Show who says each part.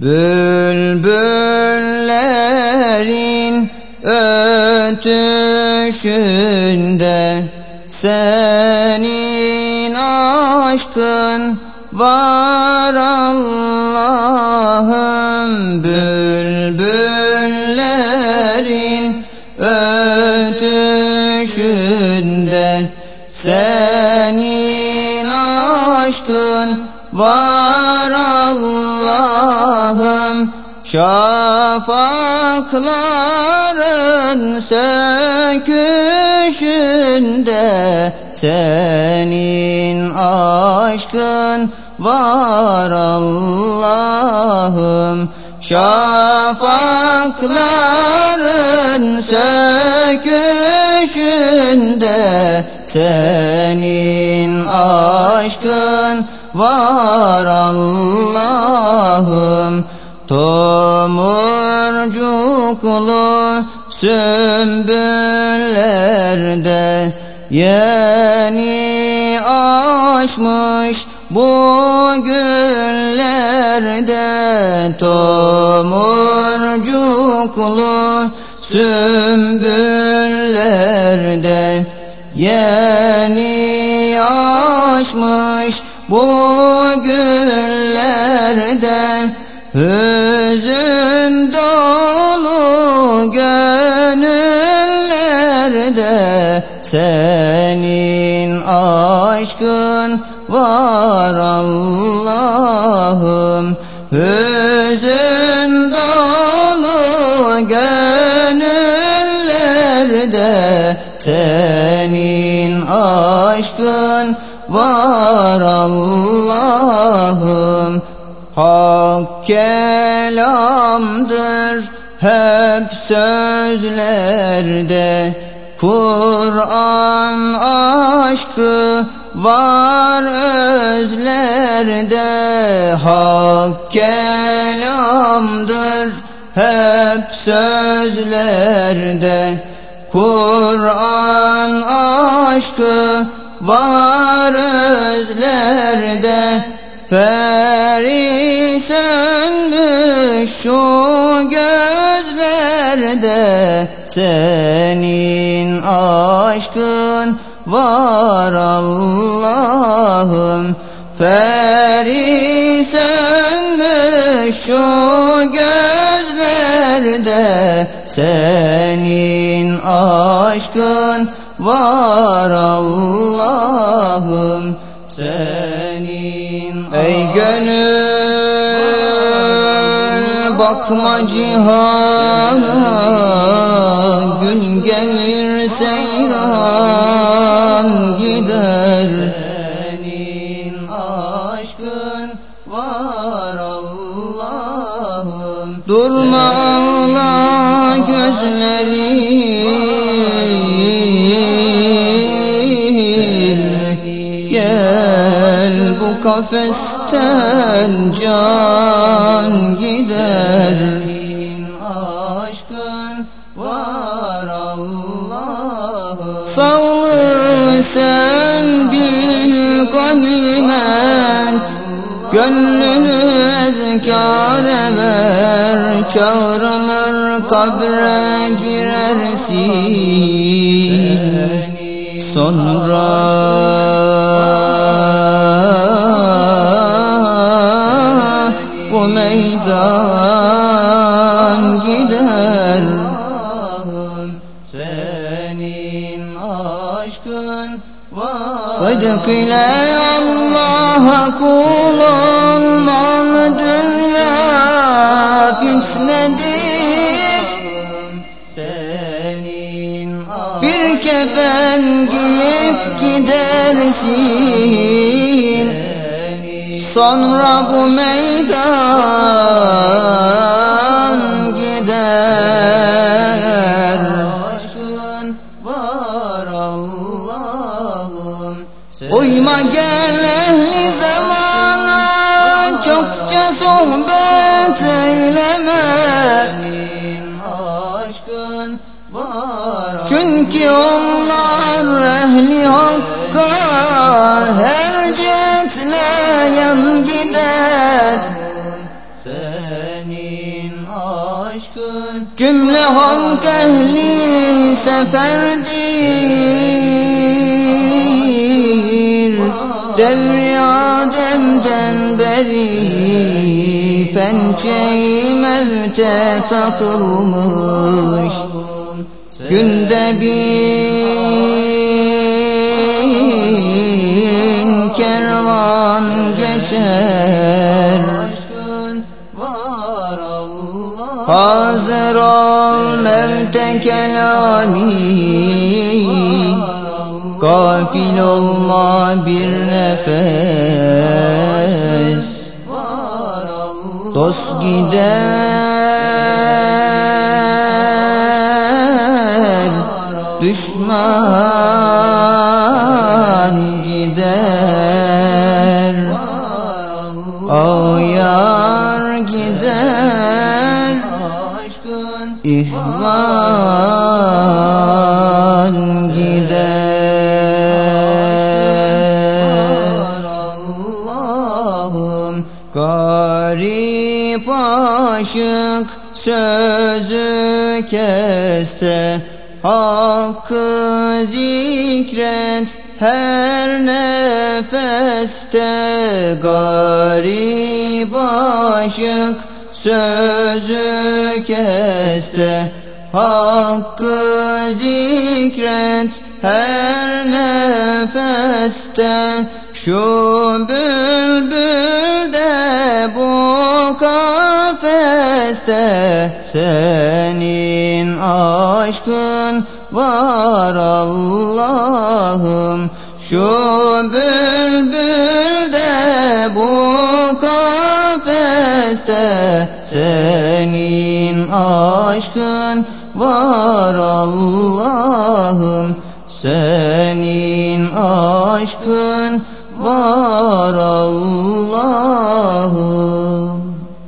Speaker 1: Bülbüllerin ötüşünde var Allah'ım Şafakların söküşünde senin aşkın var Allah'ım. Şafakların söküşünde senin var Allah'ım Tomurcuklu sümbüllerde yeni açmış bu güllerde tomurcuklu sümbüllerde yeni açmış bu güllerde hüzün dolu gönüllerde senin aşkın var Allah'ım. Hüzün dolu gönüllerde senin aşkın var Allah'ım Hak kelamdır. Hep sözlerde Kur'an aşkı var özlerde. Hak kelamdır. Hep sözlerde Kur'an aşkı var özlerde Feri sönmüş şu gözlerde Senin aşkın var Allah'ım. Feri sönmüş şu gözlerde Senin aşkın var Allah'ım Ey gönül bakma cihana Gün gelir seyran gider. Senin aşkın var Allah'ım. Durma ağla gözlerim Gel bu kafesten can gider. Aşkın var Allah'ım. Savlı sen bil ganimet. Gönlünü ezkâre ver. Çağrılır kabre girersin. Sonra meydan gider. Senin aşkın var. Sıdk ile Allah'a kul olmalı dünya fitnedir. Senin Bir kefen giyip gidersin Sonra bu meydan gider. Aşkın var Allah'ım Uyma gel ehli zamana. Çokça sohbet eyleme. Aşkın var Çünkü onlar ehli hakka Her yan gider. Sen senin aşkın
Speaker 2: Cümle halk ehli seferdir. Devri Adem'den beri Pençe-i mevte takılmış. Günde bin geçer Hazır ol mevte kelami Gafil olma bir nefes. Dost gider. Düşman keste Hakkı zikret her nefeste Garip aşık sözü keste. Hakkı zikret her nefeste Şu bülbül de bu kafeste Senin aşkın var Allah'ım. Şu bülbül de bu kafeste Senin aşkın var Allah'ım. Senin aşkın var Allah'ım